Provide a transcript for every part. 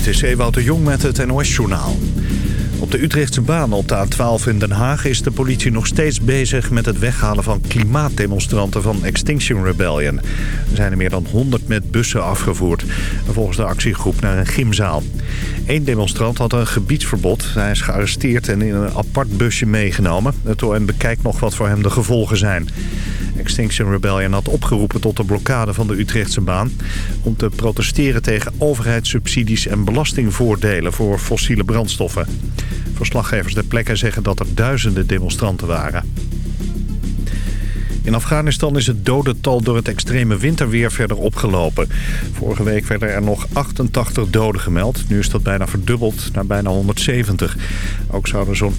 Dit is Ewout Jong met het NOS-journaal. Op de Utrechtse baan op de A12 in Den Haag is de politie nog steeds bezig met het weghalen van klimaatdemonstranten van Extinction Rebellion. Er zijn er meer dan 100 met bussen afgevoerd. Volgens de actiegroep naar een gymzaal. Eén demonstrant had een gebiedsverbod. Hij is gearresteerd en in een apart busje meegenomen. Het OM bekijkt nog wat voor hem de gevolgen zijn. Extinction Rebellion had opgeroepen tot de blokkade van de Utrechtse baan... om te protesteren tegen overheidssubsidies en belastingvoordelen voor fossiele brandstoffen. Verslaggevers ter plekke zeggen dat er duizenden demonstranten waren. In Afghanistan is het dodental door het extreme winterweer verder opgelopen. Vorige week werden er nog 88 doden gemeld. Nu is dat bijna verdubbeld naar bijna 170. Ook zouden zo'n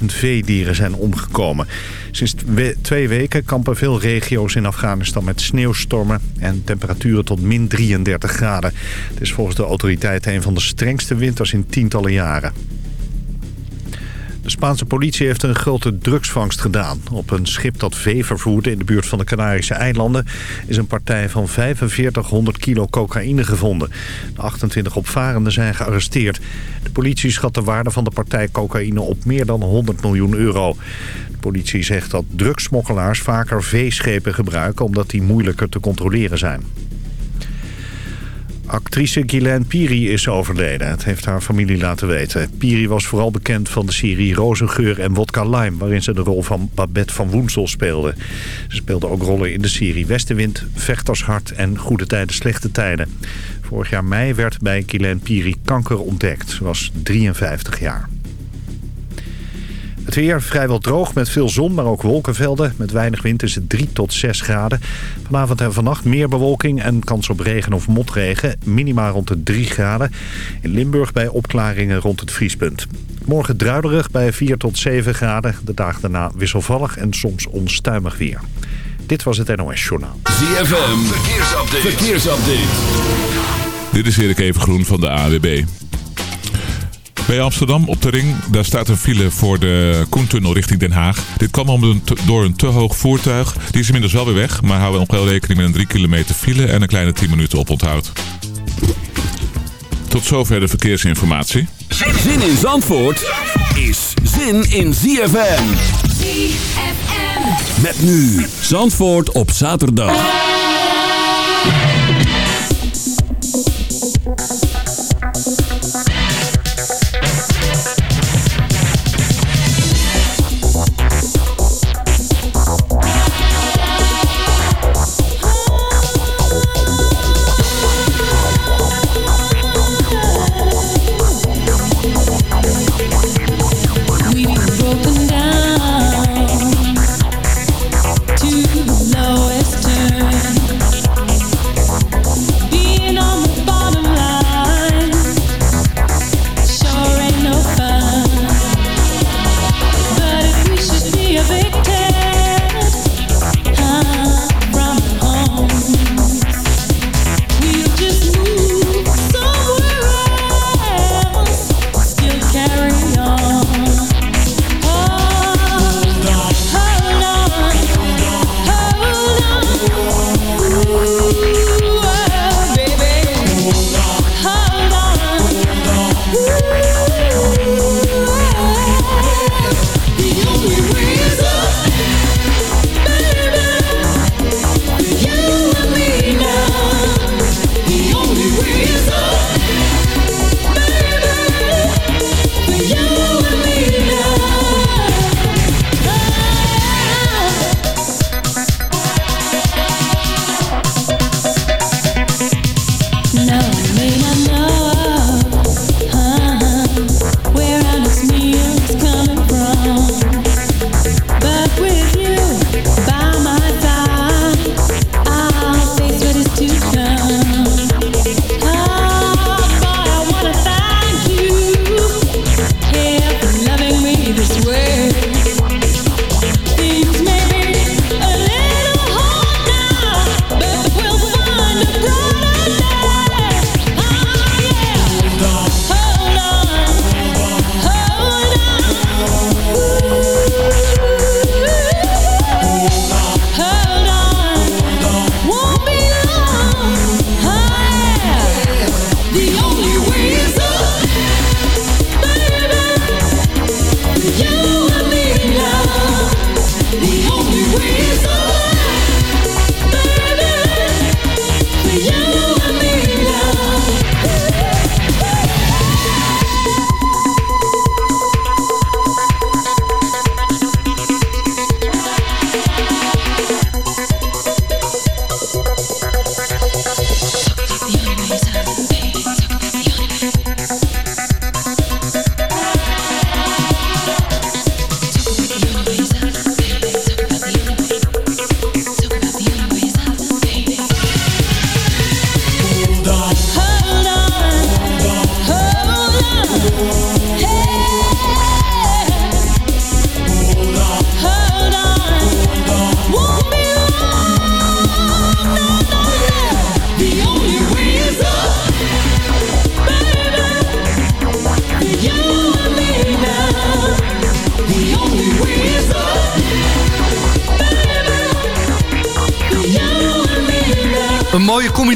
80.000 veedieren zijn omgekomen. Sinds twee weken kampen veel regio's in Afghanistan met sneeuwstormen... en temperaturen tot min 33 graden. Het is volgens de autoriteiten een van de strengste winters in tientallen jaren. De Spaanse politie heeft een grote drugsvangst gedaan. Op een schip dat vee vervoerde in de buurt van de Canarische eilanden... is een partij van 4500 kilo cocaïne gevonden. De 28 opvarenden zijn gearresteerd. De politie schat de waarde van de partij cocaïne op meer dan 100 miljoen euro. De politie zegt dat drugsmokkelaars vaker veeschepen gebruiken... omdat die moeilijker te controleren zijn. Actrice Guylaine Piri is overleden. Het heeft haar familie laten weten. Piri was vooral bekend van de serie Rozengeur en Wodka Lime... waarin ze de rol van Babette van Woensel speelde. Ze speelde ook rollen in de serie Westenwind, Vechtershart en Goede Tijden, Slechte Tijden. Vorig jaar mei werd bij Guylaine Piri kanker ontdekt. Ze was 53 jaar. Het weer vrijwel droog met veel zon, maar ook wolkenvelden. Met weinig wind is het 3 tot 6 graden. Vanavond en vannacht meer bewolking en kans op regen of motregen. Minima rond de 3 graden. In Limburg bij opklaringen rond het vriespunt. Morgen druiderig bij 4 tot 7 graden. De dagen daarna wisselvallig en soms onstuimig weer. Dit was het NOS Journaal. ZFM, verkeersupdate. verkeersupdate. Dit is Erik Evengroen van de AWB. Bij Amsterdam op de ring, daar staat een file voor de Koentunnel richting Den Haag. Dit kwam om een door een te hoog voertuig. Die is inmiddels wel weer weg, maar hou nog wel rekening met een 3 kilometer file en een kleine 10 minuten oponthoud. Tot zover de verkeersinformatie. Zin in Zandvoort is zin in ZFM. ZFM. Met nu Zandvoort op zaterdag.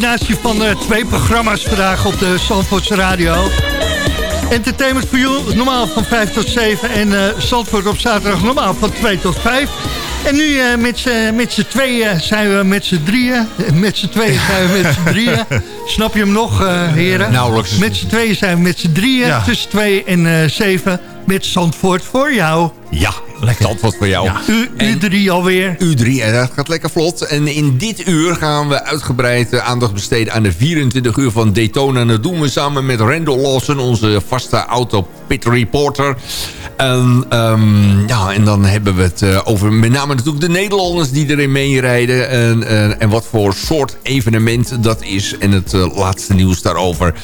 Combinatie van uh, twee programma's vandaag op de Zandvoortse Radio. Entertainment for You, normaal van 5 tot 7. En uh, Zandvoort op zaterdag normaal van 2 tot 5. En nu uh, met z'n tweeën zijn we met z'n drieën. Met z'n tweeën zijn we met z'n drieën. Snap je hem nog, heren? Nauwelijks. Met z'n tweeën zijn we met z'n drieën. Ja. Tussen 2 en 7 met Zandvoort voor jou. Ja, lekker. Zandvoort voor jou. Ja. U, U3 alweer. U3, en dat gaat lekker vlot. En in dit uur gaan we uitgebreid eh, aandacht besteden aan de 24 uur van Daytona. En dat doen we samen met Randall Lawson, onze vaste auto-pit reporter. En, um, ja, en dan hebben we het uh, over met name natuurlijk de Nederlanders die erin meerijden. En, uh, en wat voor soort evenement dat is. En het uh, laatste nieuws daarover.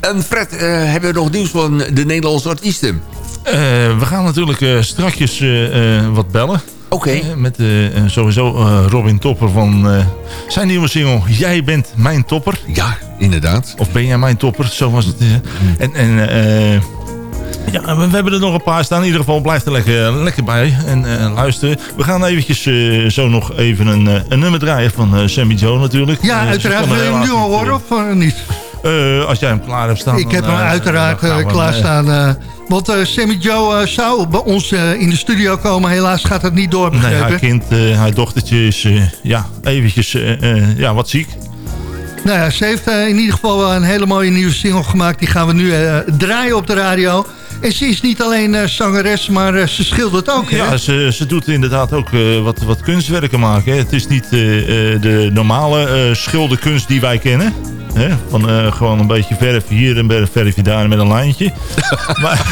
En Fred, hebben we nog nieuws van de Nederlandse artiesten? Uh, we gaan natuurlijk uh, strakjes uh, wat bellen. Oké. Okay. met sowieso Robin Topper van zijn nieuwe single Jij bent mijn topper. Ja, inderdaad. Of ben jij mijn topper, zo was het. En, en ja, we, hebben er nog een paar staan. In ieder geval blijf er lekker, lekker bij en luisteren. We gaan eventjes zo nog even een, een nummer draaien van Sammy Joe natuurlijk. Ja, uiteraard. Wil je hem nu al horen of niet? Als jij hem klaar hebt staan. Ik heb hem uiteraard klaarstaan. Want uh, Sammy Joe uh, zou bij ons uh, in de studio komen. Helaas gaat dat niet door. Nee, haar kind, haar dochtertje is ja, eventjes ja, wat ziek. Nou ja, ze heeft in ieder geval wel een hele mooie nieuwe single gemaakt. Die gaan we nu draaien op de radio. En ze is niet alleen zangeres, maar ze schildert ook. Ja, hè? Ze, ze doet inderdaad ook wat, wat kunstwerken maken. Het is niet de normale schilderkunst die wij kennen. Hè? Van uh, gewoon een beetje verf hier en verfje daar met een lijntje. maar,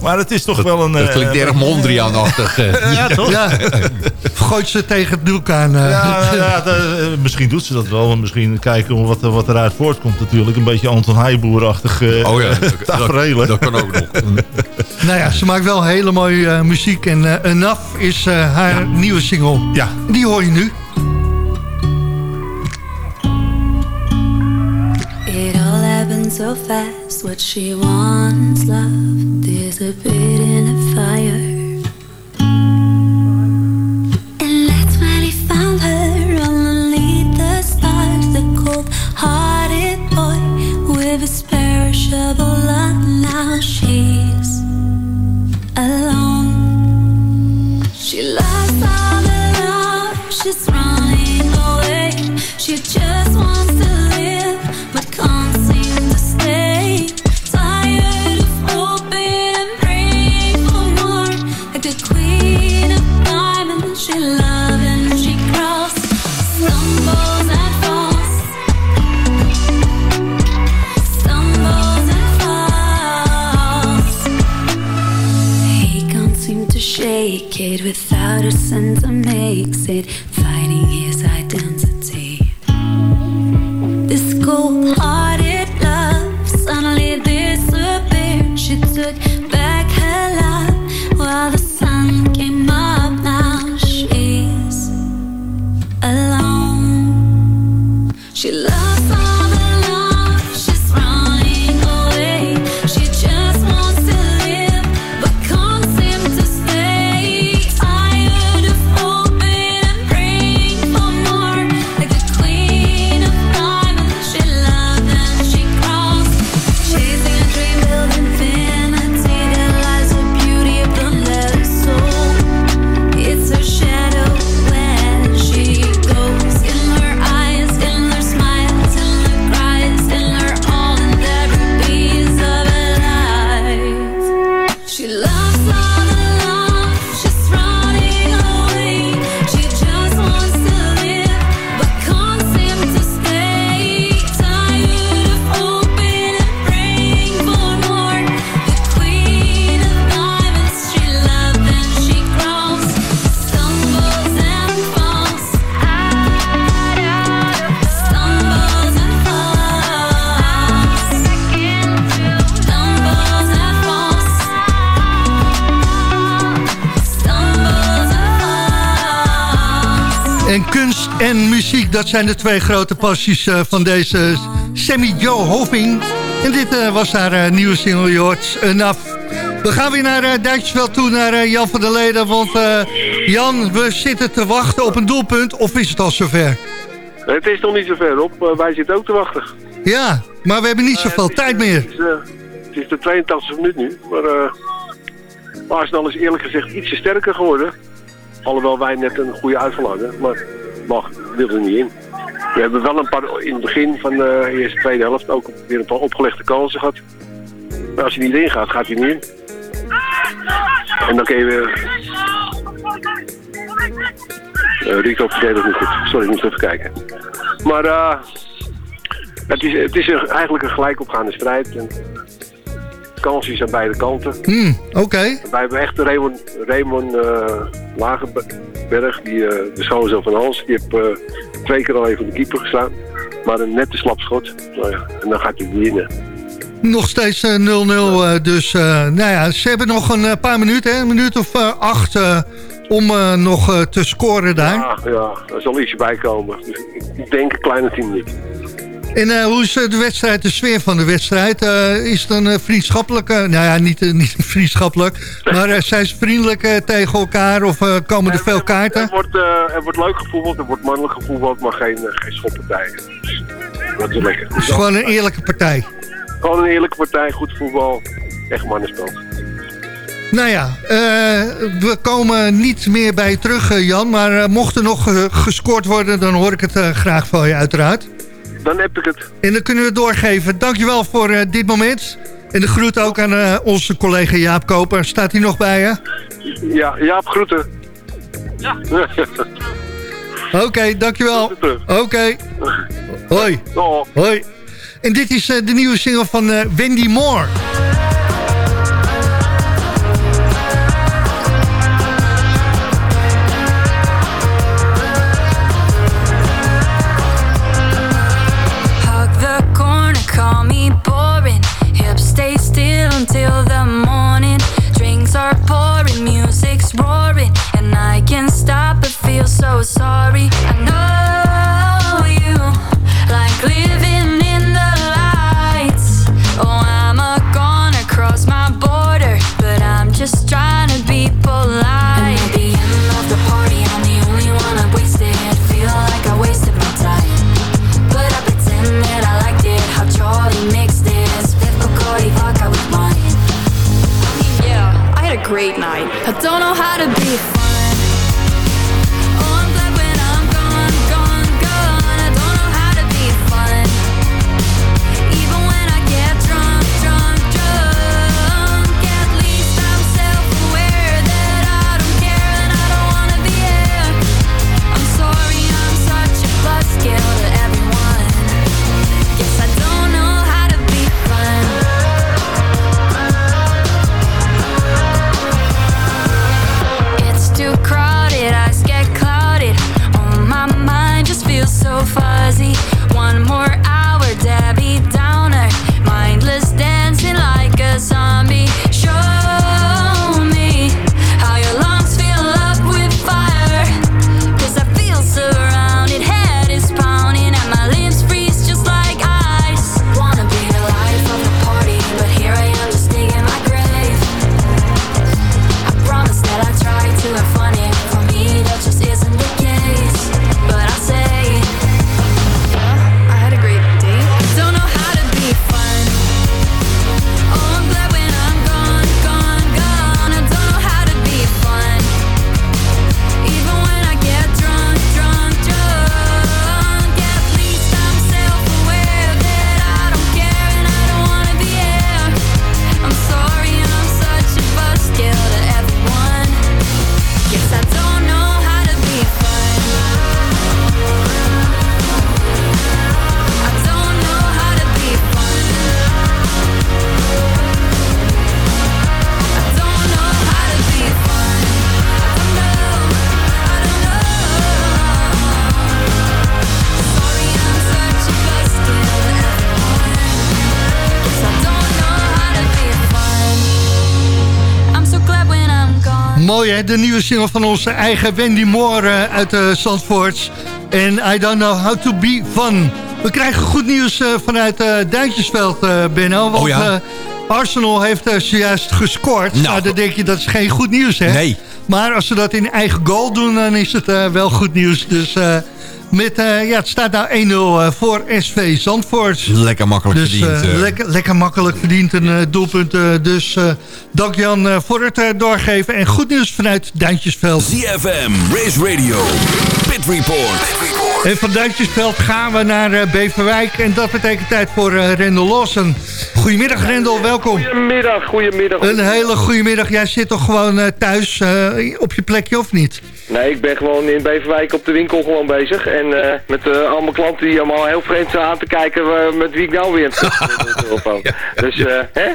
maar het is toch wel een... Dat klinkt uh, erg Mondriaan-achtig. ja, toch? Ja. Gooit ze tegen het doek aan. Uh. Ja, nou, ja dat, misschien doet ze dat wel. Want misschien kijken wat, wat eruit voortkomt natuurlijk. Een beetje Anton Heijboer-achtig oh ja, dat, dat, kan ook nog. nou ja, ze maakt wel hele mooie muziek. En Enough is haar ja. nieuwe single. Ja. Die hoor je nu. So fast. What she wants, love, disappeared in a fire. And that's he found her the. The cold-hearted boy with his perishable love. Now she's alone. She lost seem it without a sense that makes it fighting his identity. This cold-hearted love suddenly disappeared. She took muziek, dat zijn de twee grote passies uh, van deze Sammy Joe Hoving. En dit uh, was haar uh, nieuwe single, Jorts, Enough. We gaan weer naar uh, Duitsersveld toe, naar Jan van der Leden. Want Jan, we zitten te wachten op een doelpunt. Of is het al zover? Het is nog niet zo ver op. Eh, wij zitten ook te wachten. Ja, maar we hebben niet zoveel Eh, tijd eh, meer. Het is, eh, het is de 82e minuut nu. Maar eh Arsenal is eerlijk gezegd ietsje sterker geworden. Alhoewel wij net een goede uitval hadden. Maar mag, wil er niet in. We hebben wel een paar in het begin van de eerste tweede helft ook weer een paar opgelegde kansen gehad. Maar als hij niet ingaat, gaat hij niet in. En dan kun je weer... Eh, Rico verdedigt niet goed. Sorry, ik moest even kijken. Maar eh, het is, het is een- eigenlijk een gelijkopgaande strijd. En kansen aan beide kanten. Hmm, Oké. Wij hebben echt Raymond, Raymond eh, Die, eh, de schoonzoon van Hans. Die heeft eh, twee keer al even de keeper geslaan. Maar een nette slap schot. Nou ja, en dan gaat hij hè. Nog steeds eh, 0-0. eh, dus nou ja, ze hebben nog een paar minuten, hè? een minuut of acht... om nog te scoren daar. Ja, ja, er zal ietsje bij komen. Dus ik, denk een kleine 10 minuten. En eh, hoe is eh, de wedstrijd, de sfeer van de wedstrijd? Eh, is het een vriendschappelijke... Nou ja, niet, niet vriendschappelijk. Maar zijn ze vriendelijk tegen elkaar of komen er veel kaarten? Er wordt, er wordt leuk gevoetbald, er wordt mannelijk gevoetbald, maar geen, geen schoppartijen. Dus dat is lekker. Het is gewoon een eerlijke partij. Gewoon een eerlijke partij, goed voetbal, echt mannenspel. Nou ja, we komen niet meer bij je terug, Jan. Maar mocht er nog gescoord worden, dan hoor ik het graag van je uiteraard. Dan heb ik het. En dan kunnen we het doorgeven. Dankjewel voor eh, dit moment. En de groet ook aan eh, onze collega Jaap Koper. Staat hij nog bij je? Ja, Jaap, groeten. Ja. Oké, dankjewel. Oké. Hoi. Hoi. En dit is eh, de nieuwe single van eh, Wendy Moore. De nieuwe single van onze eigen Wendy Moore eh, uit de Zandvoorts. En I don't know how to be fun. We krijgen goed nieuws eh, vanuit eh Duintjesveld, eh Benno. Want Oh ja. eh, Arsenal heeft eh, zojuist gescoord. Nou, Nou, dan denk je dat is geen goed nieuws hè? Nee. Maar als ze dat in eigen goal doen, dan is het eh, wel goed nieuws. Dus eh, Met, eh, ja, het staat nou 1-0 eh, voor SV Zandvoort. Lekker makkelijk Dus verdiend. eh, lekker, lekker makkelijk verdiend een doelpunt. dus eh, dank Jan eh, voor het doorgeven. En goed nieuws vanuit Duintjesveld. ZFM, Race Radio, Pit Report. En van Duintjesveld gaan we naar eh, Beverwijk. En dat betekent tijd voor eh Rendel Lawson. Goedemiddag Rendel, welkom. Goedemiddag, goedemiddag. Een hele goede middag. Jij zit toch gewoon eh, thuis eh, op je plekje of niet? Nee, ik ben gewoon in Beverwijk op de winkel gewoon bezig. En eh, met eh, allemaal klanten die allemaal heel vreemd staan aan te kijken met wie ik nou weer. Dus, eh, hè?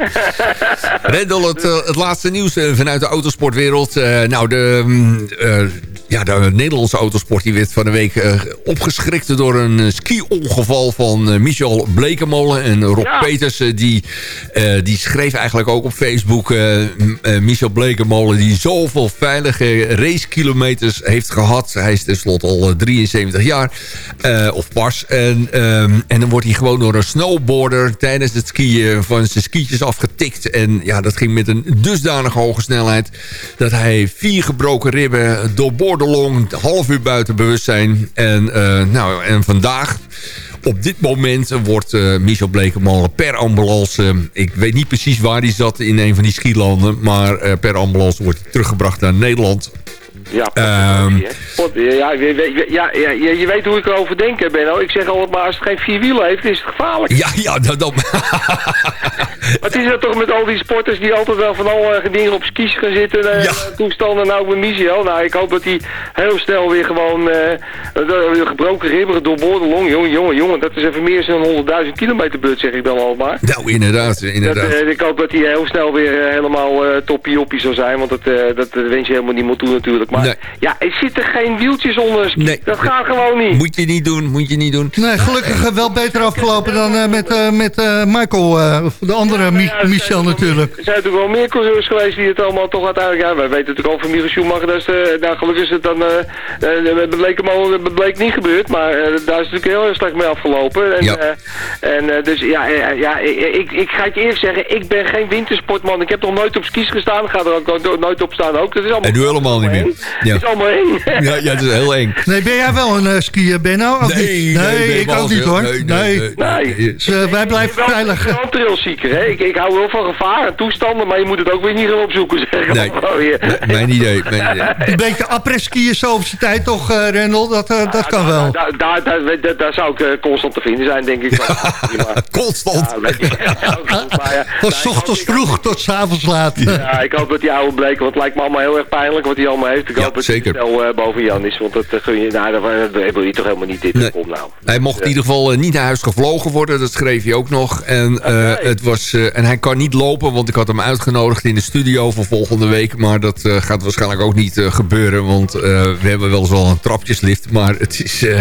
Rendel, het, het laatste nieuws vanuit de autosportwereld. Eh, nou, de, mm, eh, ja, de Nederlandse autosport die werd van de week eh, opgeschrikt door een eh, ski-ongeval van eh, Michel Blekemolen. En Rob Ja. Peters, die, die schreef eigenlijk ook op Facebook... Michel Blekemolen die zoveel veilige racekilometers heeft gehad. Hij is tenslotte al eh, 73 jaar, of pas. En, ehm, en dan wordt hij gewoon door een snowboarder tijdens het skiën van zijn skietjes afgetikt. En ja, dat ging met een dusdanig hoge snelheid... dat hij vier gebroken ribben doorboorde long, half uur buiten bewustzijn. En, eh, nou, en vandaag... Op dit moment wordt eh, Michel Blekemolen per ambulance... eh, ik weet niet precies waar hij zat in een van die skilanden... maar eh, per ambulance wordt hij teruggebracht naar Nederland. Ja. Pot- ja, je, weet- ja, ja, je, weet hoe ik erover denk, hè, Benno. Ik zeg altijd maar, als het geen vier wielen heeft, is het gevaarlijk. Ja, ja, dat... dat Wat is dat toch met al die sporters die altijd wel van alle dingen op skis gaan zitten en Ja. toestanden. Nou, met Michel. Nou, ik hoop dat hij heel snel weer gewoon eh, de gebroken ribben, doorboorde long. Jongen, jongen, jongen, dat is even meer dan 100.000 kilometer beurt, zeg ik dan al maar. nou, inderdaad, Dat, inderdaad. eh, ik hoop dat hij heel snel weer eh, helemaal eh toppie joppie zal zijn, want dat, eh, dat eh, wens je helemaal niemand toe natuurlijk. Maar Nee. ja, er zitten geen wieltjes onder. Nee. Dat gaat gewoon niet. Moet je niet doen, moet je niet doen. Nee, gelukkig eh, wel beter afgelopen dan eh, met, eh, met eh, Michael, eh, of de andere Ja, er Michel natuurlijk Er zijn natuurlijk wel meer coureurs geweest die het allemaal toch uiteindelijk... Ja, wij weten natuurlijk al van Michael Schumacher, dat is, eh, nou gelukkig is het dan... dat bleek, hem bleek niet gebeurd, maar eh, daar is het natuurlijk heel erg slecht mee afgelopen. En, Ja. eh, en eh, dus ja, ja ik, ik, ik ga het je eerlijk zeggen, ik ben geen wintersportman. Ik heb nog nooit op skis gestaan, ik ga er ook no- nooit op staan ook. Dat is allemaal, En nu helemaal niet meer. Ja. Het is allemaal eng. Ja, ja, dat is heel eng. Nee, ben jij wel een uh, skier, Benno? Of niet? nee, ik ook niet hoor. Nee, Nee. Dus, eh, wij blijven wel, veilig. Ik ben wel een trailseeker, hè. Ik, ik hou wel van gevaar en toestanden, maar je moet het ook weer niet gaan opzoeken, zeg. Nee. Nee, Mijn idee, mijn idee. Een beetje après-skiën zo op zijn tijd toch, eh Rendel? Dat, dat kan wel. Daar, daar, daar, daar, daar zou ik constant te vinden zijn, denk ik. Constant. Van nee, ochtends vroeg tot s avonds laat. Ja, ik hoop dat die oude bleek, want het lijkt me allemaal heel erg pijnlijk wat hij allemaal heeft. Ik hoop dat zeker. snel eh, boven Jan is, want dat eh, gun je, nou, dat, dat wil je toch helemaal niet dit. Nee. Kom nou. Hij mocht in ieder geval eh, niet naar huis gevlogen worden. Dat schreef hij ook nog. En, eh, het was, eh, en hij kan niet lopen, want ik had hem uitgenodigd in de studio voor volgende week. Maar dat eh, gaat waarschijnlijk ook niet eh, gebeuren. Want eh, we hebben wel eens wel een trapjeslift. Maar het is, eh,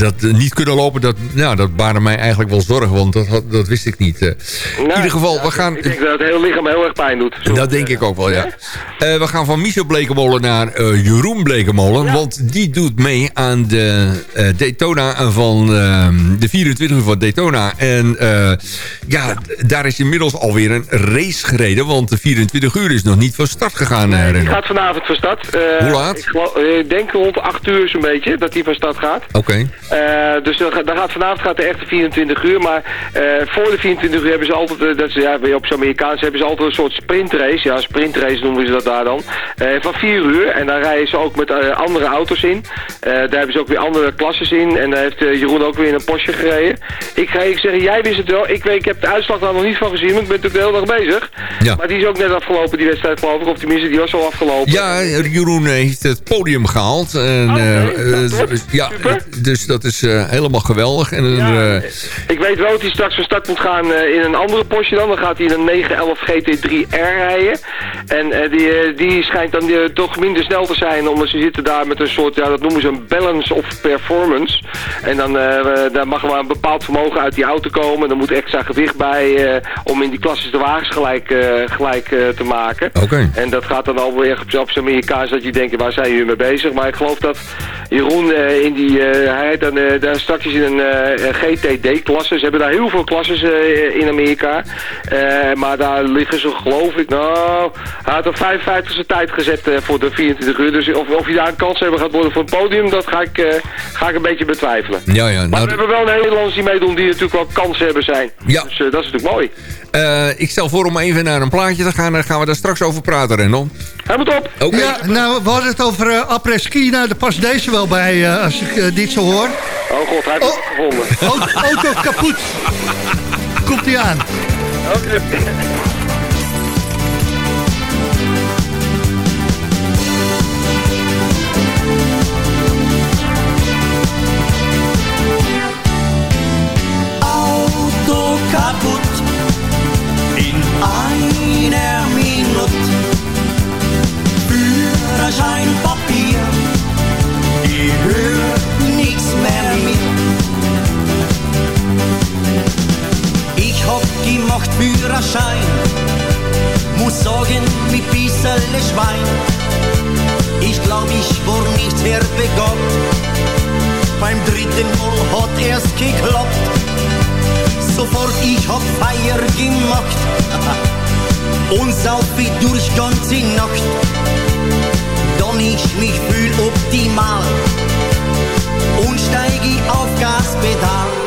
dat eh, niet kunnen lopen, dat, nou, dat baarde mij eigenlijk wel zorgen. Want dat, had- dat wist ik niet. eh. in Nou, ieder geval, ja, we gaan... Ik denk dat het hele lichaam heel erg pijn doet. Zo. Dat denk ik ook wel, ja. Eh, we gaan van Michel Blekemolen naar eh, Jeroen Blekemolen. Want die doet mee aan de eh, Daytona van ehm, de 24 uur van Daytona. En eh, ja, daar is inmiddels alweer een race gereden. Want de 24 uur is nog niet van start gegaan. Die Renno. gaat vanavond van start. Hoe laat? Ik, geloof- ik denk rond 8 uur zo'n beetje dat die van start gaat. Oké. Dus dan, gaat- dan gaat, vanavond gaat de echte 24 uur. Maar voor de 24 uur hebben ze altijd, dat is, ja, op zijn Amerikaans hebben ze altijd een soort sprintrace. Ja, sprintrace noemen ze dat daar dan. Van 4 uur. En daar rijden ze ook met eh, andere auto's in. Eh, daar hebben ze ook weer andere klasses in. En daar heeft eh, Jeroen ook weer in een Porsche gereden. Ik ga ik zeggen, jij wist het wel. Ik, weet, ik heb de uitslag daar nog niet van gezien. Maar ik ben natuurlijk de hele dag bezig. Ja. Maar die is ook net afgelopen, die wedstrijd geloof ik. Of tenminste, die was al afgelopen. Ja, Jeroen heeft het podium gehaald. En, top. ja, Super. dus dat is helemaal geweldig. En, Ja, ik weet wel dat hij straks van start moet gaan in een andere Porsche dan. Dan gaat hij in een 911 GT3R rijden. En die, die schijnt dan toch minder snel te zijn. Omdat ze zitten daar met een soort, ja dat noemen ze een balance of performance. En dan eh, daar mag wel een bepaald vermogen uit die auto komen. Er moet extra gewicht bij. eh, om in die klasses de wagens gelijk, eh, gelijk te maken. Oké. En dat gaat dan alweer op, op zijn Amerikaans dat je denkt, waar zijn jullie mee bezig? Maar ik geloof dat Jeroen in die, hij dan daar straks in een GTD-klasse. Ze hebben daar heel veel klasses in Amerika. Maar daar liggen ze geloof ik, nou, hij had op 55 e tijd gezet voor de 24 uur. Dus of, of je daar een kans hebben gaat worden voor het podium, dat ga ik, eh, ga ik een beetje betwijfelen. Ja, ja. Maar Nou, we hebben wel een Nederlanders die meedoen die natuurlijk wel kansen hebben zijn. Ja. Dus eh, dat is natuurlijk mooi. eh, ik stel voor om even naar een plaatje te gaan. Dan gaan we daar straks over praten, Rendel. Helemaal top. Oké. Ja, nou, we hadden het over uh, après-ski. Nou, daar past deze wel bij, eh, als ik dit zo hoor. Oh god, hij heeft het gevonden. Auto, auto kapot. Komt hij aan. Oké. Führerscheinpapier, gehört nichts mehr mir. Ich hab gemacht Führerschein, muss sagen, mit bissele Schwein. Ich glaub, ich war nicht sehr begabt. Beim dritten Mal hat erst geklappt sofort, ich hab Feier gemacht und sauf wie durch ganze Nacht. Dann ich mich fühl optimal und steige auf Gaspedal.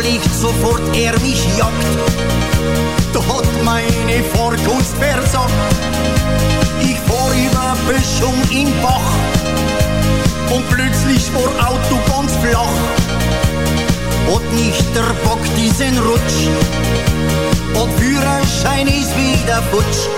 Blaulicht sofort er mich jagt. Da hat meine Fahrkunst versagt. Ich fahr über Böschung in Bach. Und plötzlich war Auto ganz flach. Und nicht der Bock diesen Rutsch. Und Führerschein ist wieder futsch.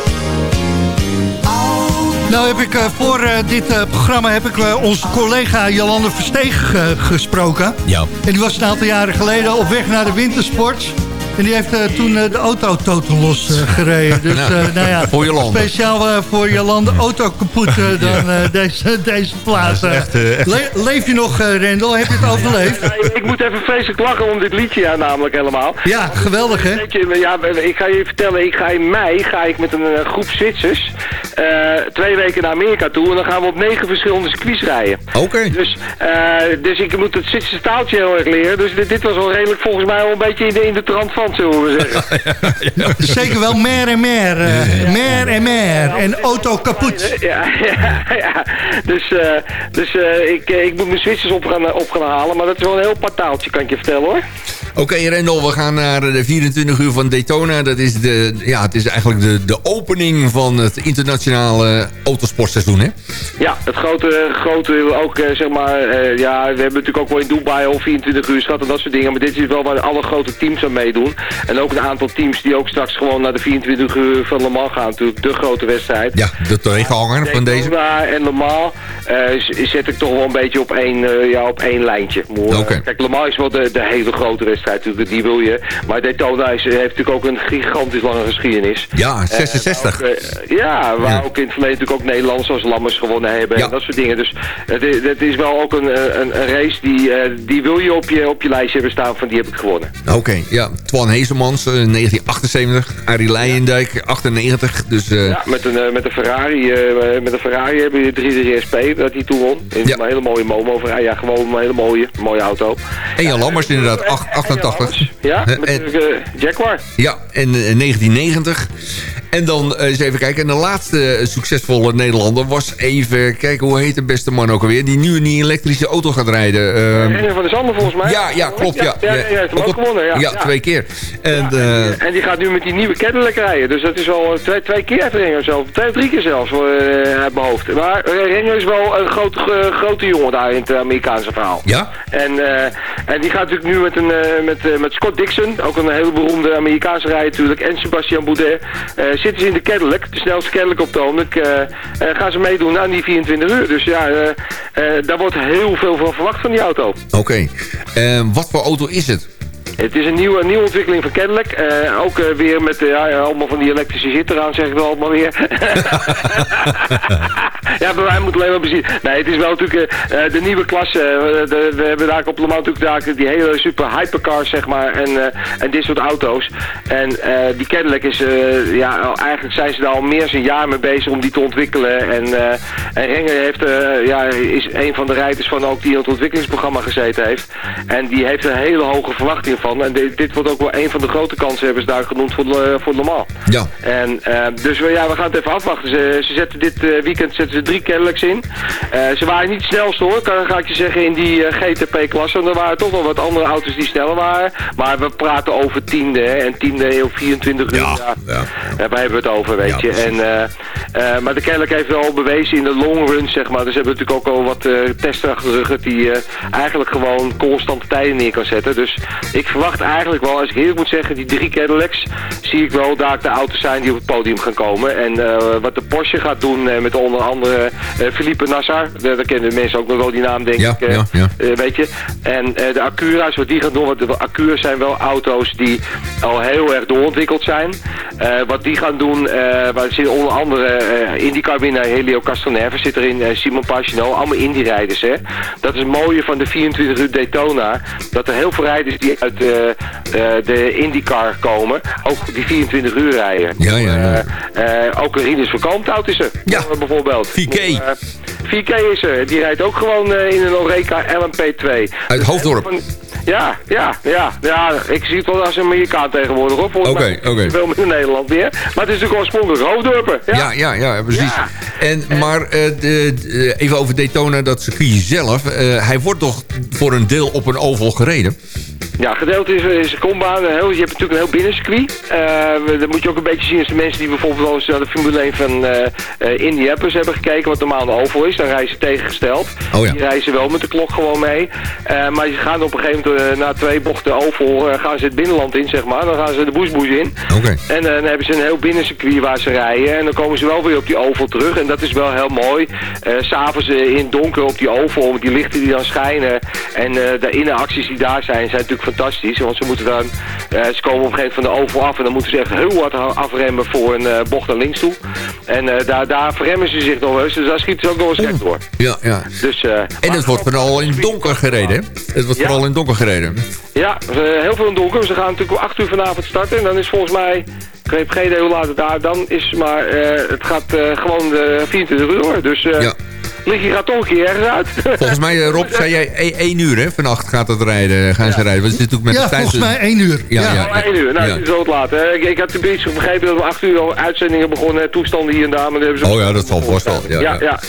Nou heb ik eh, voor eh, dit eh, programma heb ik onze collega Jolande Versteeg gesproken. Ja. En die was een aantal jaren geleden op weg naar de wintersport. En die heeft eh, toen eh, de auto totaal los eh, gereden. Dus Nou, eh, nou ja, voor Jolande. speciaal eh, voor Jolande auto kapot dan eh, deze, deze plaat. Dat is echt, echt- Le- leef je nog, eh, Rendel? Heb je het overleefd? Ja, ik moet even vreselijk lachen om dit liedje ja, namelijk helemaal. Ja, geweldig hè? Weet je, ja, ik ga je vertellen, ik ga in mei ga ik met een groep Zwitsers eh, twee weken naar Amerika toe en dan gaan we op negen verschillende circuits rijden. Oké. Dus, eh, dus ik moet het Zwitserse taaltje heel erg leren, dus dit, dit was wel redelijk volgens mij wel een beetje in de, in de trant van, zullen we zeggen. Zeker wel meer en meer. eh, meer en meer. En auto kapot. Ja, ja, ja. Dus, eh, dus eh, ik, ik moet mijn Zwitsers op gaan, op gaan halen, maar dat is wel een heel paar taaltje, kan ik je vertellen hoor. Oké, Rendel, we gaan naar de 24 uur van Daytona. Dat is, de, ja, het is eigenlijk de, de opening van het internationale autosportseizoen, hè? Ja, het grote, grote ook zeg maar, eh, ja, we hebben natuurlijk ook wel in Dubai al 24 uur gehad en dat soort dingen. Maar dit is wel waar alle grote teams aan meedoen. En ook een aantal teams die ook straks gewoon naar de 24 uur van Le Mans gaan. Natuurlijk de grote wedstrijd. Ja, de tegenhanger van deze. En Le Mans uh, zet ik toch wel een beetje op één, eh, ja, op één lijntje. Maar. Eh, kijk, Le Mans is wel de, de, hele grote wedstrijd natuurlijk, die wil je. Maar Daytona heeft natuurlijk ook een gigantisch lange geschiedenis. Ja, 66. Ja, waar ook in het verleden natuurlijk ook Nederlanders als Lammers gewonnen hebben en dat soort dingen. Dus het, is wel ook een, een, een race die, die wil je op, je op je lijstje hebben staan van die heb ik gewonnen. Oké, ja. Johan Hezemans, 1978. Eh, Arie Leijendijk, 98. Dus, eh, ja, met een, eh, met een Ferrari, met een Ferrari hebben je 3DSP dat hij toen won. Een hele mooie Momo Ferrari. Ja, gewoon een hele mooie, mooie auto. En Jan Lammers inderdaad, 88. Ja, met en, Jaguar. Ja, en 1990. En dan eh, eens even kijken. En de laatste succesvolle Nederlander was even... Kijken, hoe heet de beste man ook alweer? Die nu in die elektrische auto gaat rijden. René van der Zanden volgens mij. ja, ja, klopt. Ja, Ja, ja, ja, hij heeft hem ook gewonnen. Ja, ja, twee keer. En, eh, en die gaat nu met die nieuwe Cadillac rijden. Dus dat is al eh, twee, twee keer heeft Renjo zelf. Twee, drie keer zelfs uh, uit mijn hoofd. Maar uh, Renjo is wel een grote, eh, grote jongen daar in het Amerikaanse verhaal. ja? En, en die gaat natuurlijk nu met, een, met, met Scott Dixon, ook een hele beroemde Amerikaanse rijder natuurlijk, en Sebastian Boudet, zitten ze in de Cadillac, de snelste Cadillac op het ogenblik, eh, eh, gaan ze meedoen aan die 24 uur. Dus ja, eh, daar wordt heel veel van verwacht van die auto. Oké. Eh, wat voor auto is het? Het is een nieuwe, nieuwe ontwikkeling van Cadillac. Eh, ook eh, weer met eh, ja, allemaal van die elektrische zit eraan, zeg ik wel allemaal weer. ja, bij mij moet alleen maar plezier. Nee, het is wel natuurlijk de nieuwe klasse. De- we hebben daar op Le Mans natuurlijk die hele super hypercars, zeg maar. En, en dit soort auto's. En die Cadillac is, ja, eigenlijk zijn ze daar al meer dan een jaar mee bezig om die te ontwikkelen. En, en Renger heeft, ja, is een van de rijders van ook die in het ontwikkelingsprogramma gezeten heeft. En die heeft een hele hoge verwachting van. En dit, dit wordt ook wel een van de grote kansen, hebben ze daar genoemd voor, Le- voor Mans. Ja. En eh, dus we, ja, we gaan het even afwachten. Ze, ze zetten dit eh, weekend zetten ze drie Cadillacs in. Eh, ze waren niet snelst hoor, kan, ga ik je zeggen, in die eh, GTP-klasse. Er waren toch wel wat andere auto's die sneller waren. Maar we praten over tiende hè, en tiende op 24 uur. Ja, Ja, ja. Daar hebben we het over, weet je. En, eh, eh, maar de Cadillac heeft wel bewezen in de long run, zeg maar. Dus hebben natuurlijk ook al wat eh testen achter de rug dat die eh, eigenlijk gewoon constante tijden neer kan zetten. Dus ik verwacht eigenlijk wel, als ik eerlijk moet zeggen, die drie Cadillacs zie ik wel daar de auto's zijn die op het podium gaan komen. En eh, wat de Porsche gaat doen eh, met onder andere eh Philippe Nassar, daar kennen de mensen ook nog wel die naam denk Ja, ik. ja, ja. weet je. En de Acura's, wat die gaan doen, want de Acura's zijn wel auto's die al heel erg doorontwikkeld zijn. Wat die gaan doen, waar zit onder andere IndyCar winnaar Helio Castroneves zit erin, Simon Pagenaud, allemaal Indy-rijders. Hè. Dat is het mooie van de 24 uur Daytona, dat er heel veel rijders die uit eh, eh, de IndyCar komen, ook die 24 uur rijden. Ja, ja, ja. Eh, eh, ook een Rinus van Kalmthout is er, Ja. bijvoorbeeld. 4K. Eh, 4K is er, die rijdt ook gewoon in een Oreca LMP2. Uit Hoofddorp. Van- Ja, ja, ja, ja. Ik zie het wel als een Amerikaan tegenwoordig hoor. Volgens Oké, oké. Wel meer Nederland weer. Maar het is natuurlijk oorspronkelijk Hoofddorpen. Ja. Ja, ja, ja, precies. Ja. En, maar de, de- even over Daytona, dat circuit zelf. hij wordt toch voor een deel op een oval gereden? Ja, gedeelte is, is heel- Je hebt natuurlijk een heel binnencircuit. Eh dat moet je ook een beetje zien als de mensen die bijvoorbeeld wel eens naar de Formule 1 van eh eh, Indianapolis hebben gekeken, wat normaal de oval is. Dan rijden ze tegengesteld. Oh ja. Die reizen wel met de klok gewoon mee. Maar ze gaan op een gegeven moment na twee bochten oval gaan ze het binnenland in, zeg maar. Dan gaan ze de boesboes in. Oké. En dan hebben ze een heel binnencircuit waar ze rijden. En dan komen ze wel weer op die oval terug. En dat is wel heel mooi. S S'avonds in het donker op die oval, met die lichten die dan schijnen. En de inneracties die daar zijn, zijn natuurlijk fantastisch. Want ze moeten dan, eh, ze komen op een gegeven moment van de oval af. En dan moeten ze echt heel hard ha- afremmen voor een eh, bocht naar links toe. En eh, daar, daar verremmen ze zich nog eens. Dus daar schieten ze ook nog eens recht door. Ja, ja. Dus, En het wordt vooral in donker gereden, hè? Het wordt Ja. vooral in donker gereden. Ja, heel veel in donker. Ze gaan natuurlijk om 8 uur vanavond starten. En dan is volgens mij, ik heb geen idee hoe laat het daar dan is. Maar het gaat gewoon de 24 uur door. Dus Ja. Licht je gaat toch een keer ergens uit. Volgens mij, eh, Rob, zei jij 1 uur hè? Vannacht gaat het rijden, gaan ze rijden. Want het natuurlijk met Ja, de tijd... volgens mij één uur. Ja, ja. Ja, één uur. Nou, Ja. het is zo wat laat. Hè. Ik, ik had een beetje begrepen dat we acht uur al uitzendingen begonnen. Toestanden hier en daar. Maar hebben ze Oh ja, dat zal vast wel. Ja, Ja.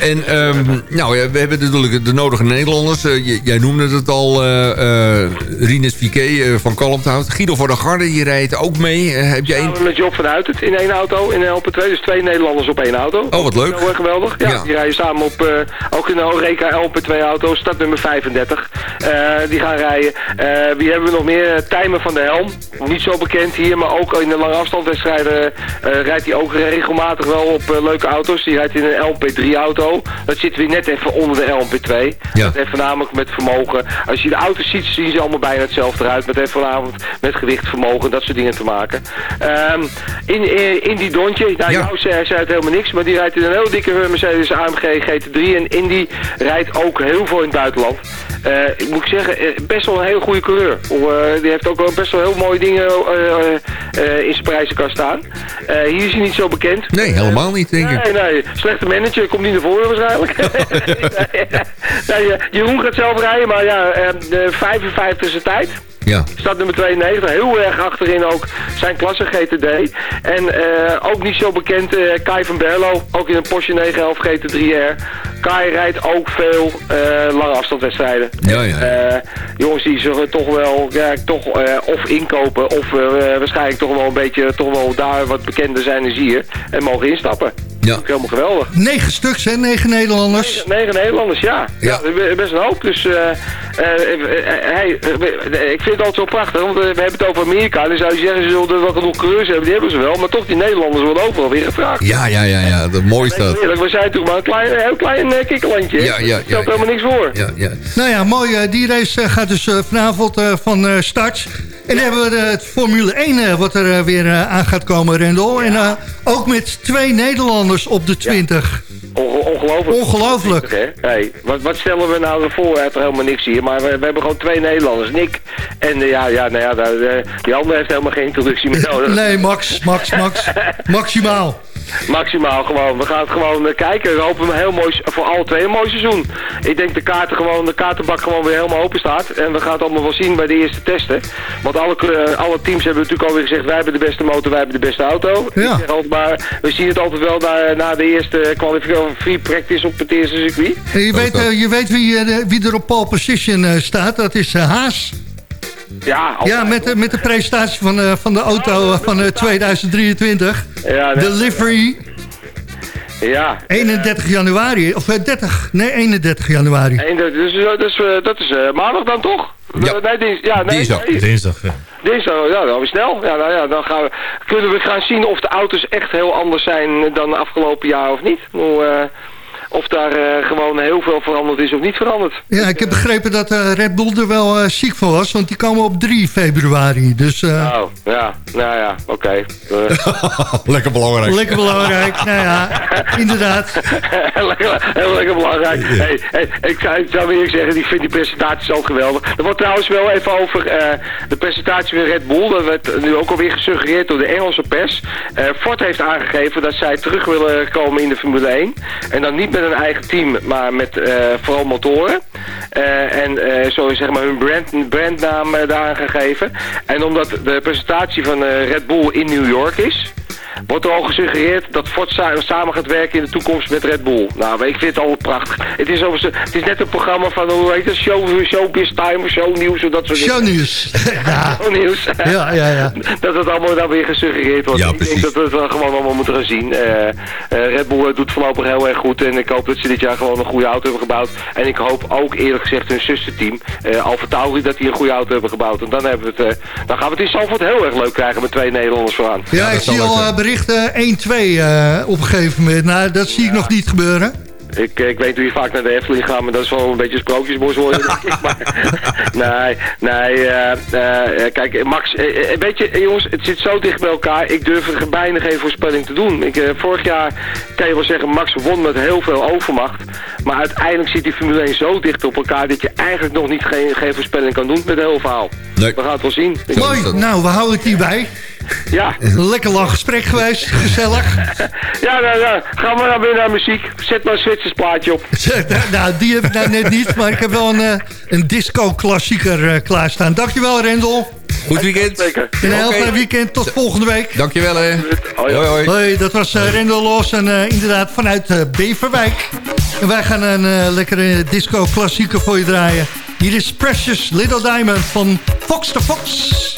En ehm, nou, ja, we hebben natuurlijk de nodige Nederlanders. Eh, jij noemde het al, eh eh Rinus Piquet eh, van Kalmthout. Guido van der Garde, die rijdt ook mee. Eh, heb je één... Samen met Job van Uitert in één auto, in LP2. Dus twee Nederlanders op één auto. Oh, wat leuk. Heel erg geweldig. Ja, Ja. die rijden samen op, eh, ook in de Horeca LP2 auto, startnummer 35. Eh, die gaan rijden. Eh, wie hebben we nog meer? Tijmen van de Helm. Niet zo bekend hier, maar ook in de lange afstandwedstrijden rijdt hij ook regelmatig wel op leuke auto's. Die rijdt in een LP3 auto. Dat zit weer net even onder de LP2. Ja. Dat heeft voornamelijk met vermogen. Als je de auto's ziet, zien ze allemaal bijna hetzelfde eruit. Met heeft vanavond met gewicht, vermogen, dat soort dingen te maken. Ehm, in, in, in die Dontje, nou Ja. jou zei, zei het helemaal niks, maar die rijdt in een heel dikke Mercedes AMG GT3. En Indy rijdt ook heel veel in het buitenland. Ik moet zeggen, eh, best wel een hele goede coureur. Eh, die heeft ook best wel heel mooie dingen in zijn prijzenkast staan. Hier is hij niet zo bekend. Nee, helemaal niet, denk ik. Nee, nee. Slechte manager, komt niet naar voren waarschijnlijk. nee, Jeroen gaat zelf rijden, maar ja, eh, de 55 e tijd. Ja. Stad nummer 92, heel erg achterin ook zijn klasse GTD. En eh, ook niet zo bekend, eh, Kai van Berlo, ook in een Porsche 911 GT3R. Kai rijdt ook veel eh, lange afstandwedstrijden. Ja, ja. Jongens die zullen toch wel ja, toch, of inkopen of waarschijnlijk toch wel een beetje toch wel daar wat bekender zijn als hier. En mogen instappen. Ja. Ook helemaal geweldig. Negen stuks, hè? Negen Nederlanders. Negen Nederlanders, ja. Ja. ja. best een hoop. Dus hey, eh, ik vind het altijd zo prachtig, want we hebben het over Amerika. Dan zou je zeggen, ze zullen wel genoeg coureurs hebben, die hebben ze wel. Maar toch, die Nederlanders worden overal weer gevraagd. Ja, ja, ja, ja. Dat mooi is dat. We zijn toch maar een klein, heel klein kikkerlandje. Ja, ja, ja, Stelt helemaal niks voor. Ja, ja. Nou ja, mooi. Die race gaat dus vanavond van start. En dan hebben we het Formule 1 eh, wat er eh, weer eh, aan gaat komen, Rendel. En ook met twee Nederlanders op de 20. Onge- ongelooflijk. Ongelooflijk. Hè? Hey, wat, wat stellen we nou voor? Hij heeft er helemaal niks hier. Maar we, we hebben gewoon twee Nederlanders. Nick en ja, ja, nou ja, daar, die andere heeft helemaal geen introductie meer nodig. Nee, Max, Max, Max. Maximaal. Maximaal gewoon. We gaan het gewoon eh, kijken. We hopen een heel mooi, voor alle twee een mooi seizoen. Ik denk de kaarten gewoon, de kaartenbak gewoon weer helemaal open staat. En we gaan het allemaal wel zien bij de eerste testen. Want alle, eh, alle teams hebben natuurlijk alweer gezegd, wij hebben de beste motor, wij hebben de beste auto. Ja. Ik zeg altijd maar, we zien het altijd wel na, na de eerste kwalificatie free practice op het eerste circuit. En je, weet, eh, je weet wie, wie er op pole position staat. Dat is Haas. Ja, altijd. Ja, met, de- met de presentatie van, eh, van de auto eh, van eh, 2023. ja, De nee, livery, ja. 31 januari. Of eh, 30, nee, 31 januari. En dat is, dat is, eh, dat is eh, maandag dan toch? Ja. Nee, dins, ja, nee, Dinsdag. nee. Dinsdag. ja. Dinsdag, ja, dan weer snel. Ja, nou ja, dan gaan we, kunnen we gaan zien of de auto's echt heel anders zijn dan de afgelopen jaar of niet. Hoe, eh, of daar eh, gewoon heel veel veranderd is of niet veranderd. Ja, ik heb begrepen dat eh, Red Bull er wel eh, ziek van was. Want die komen op 3 februari. Dus eh, Oh, ja, nou ja, oké. Lekker belangrijk. lekker belangrijk. nou ja, inderdaad. lekker, heel lekker belangrijk. Hey, hey, ik, zou, ik zou weer eerlijk zeggen, ik vind die presentatie zo geweldig. Er wordt trouwens wel even over eh, de presentatie van Red Bull. Dat werd nu ook alweer gesuggereerd door de Engelse pers. Eh, Ford heeft aangegeven dat zij terug willen komen in de Formule 1. En dan niet een eigen team, maar met eh, vooral motoren. Eh, en eh, zo zeg maar hun brand, brandnaam eh, daar aangegeven. En omdat de presentatie van Red Bull in New York is... Wordt er al gesuggereerd dat Ford sa- samen gaat werken in de toekomst met Red Bull. Nou, ik vind het al prachtig. Het is, het is net een programma van, hoe heet het, show, showbiz time, of shownieuws of dat soort dingen. Shownieuws. ja, Shownieuws. ja, ja. ja. Dat het allemaal dan weer gesuggereerd wordt. Ja, ik denk precies. dat we het gewoon allemaal moeten gaan zien. Eh, eh, Red Bull doet voorlopig heel erg goed. En ik hoop dat ze dit jaar gewoon een goede auto hebben gebouwd. En ik hoop ook eerlijk gezegd hun zusterteam, eh Alfa Tauri, dat die een goede auto hebben gebouwd. En dan, hebben we het, eh, dan gaan we het in Zandvoort heel erg leuk krijgen met twee Nederlanders vooraan. Ja, ik zie al ook, eh, berichten 1-2 eh, op een gegeven moment. Nou, dat zie ik nog niet gebeuren. Ik, ik weet hoe je vaak naar de Efteling gaat, maar dat is wel een beetje sprookjesbos worden, denk ik. Maar, nee, nee, eh, eh, kijk, Max, eh, eh, weet je, eh, jongens, het zit zo dicht bij elkaar. Ik durf er bijna geen voorspelling te doen. Ik, eh, vorig jaar kan je wel zeggen, Max won met heel veel overmacht. Maar uiteindelijk zit die Formule 1 zo dicht op elkaar dat je eigenlijk nog niet geen, geen voorspelling kan doen met een heel verhaal. Nee. We gaan het wel zien. Mooi, nou, we houden het hierbij. Ja. Lekker lang gesprek geweest, gezellig. ja, nou, nou, gaan we dan weer naar muziek. Zet maar een Zwitsers plaatje op. Nou, nou, die heb ik nou net niet, maar ik heb wel een, eh, disco-klassieker eh, klaarstaan. Dankjewel, Rendel. Goed weekend. Zeker. Een heel fijn weekend. Tot volgende week. Dankjewel, hè. Hoi, hoi. hoi dat was eh, Rendel Los en inderdaad vanuit Beverwijk. En wij gaan een lekkere disco-klassieker voor je draaien. Hier is Precious Little Diamond van Fox the Fox.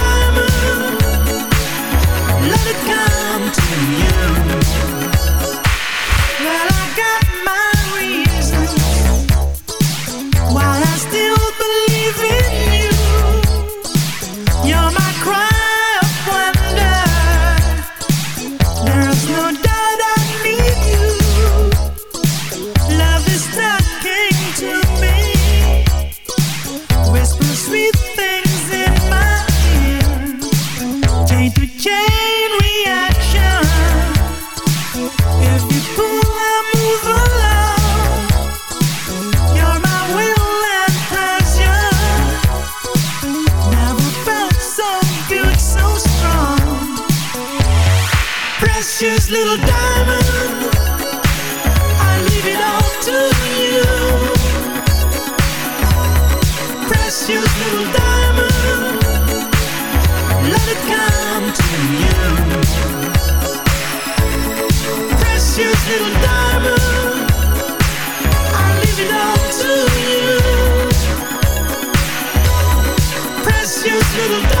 little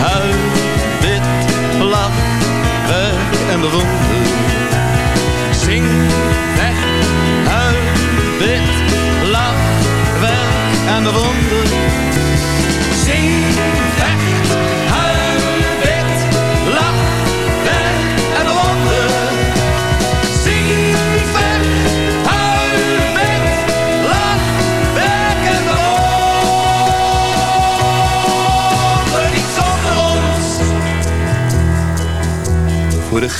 Huil, wit, lach, werk en bewonder.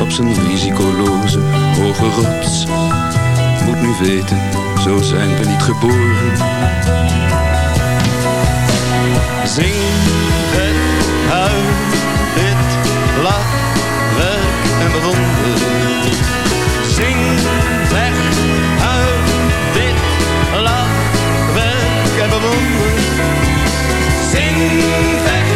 Op zijn risicoloze hoge rots. Moet nu weten, zo zijn we niet geboren. Zing, vet, huil, wit, lach, werk en bewonder. Zing, vecht, huil, wit, lach, werk en bewonder. Zing, vecht,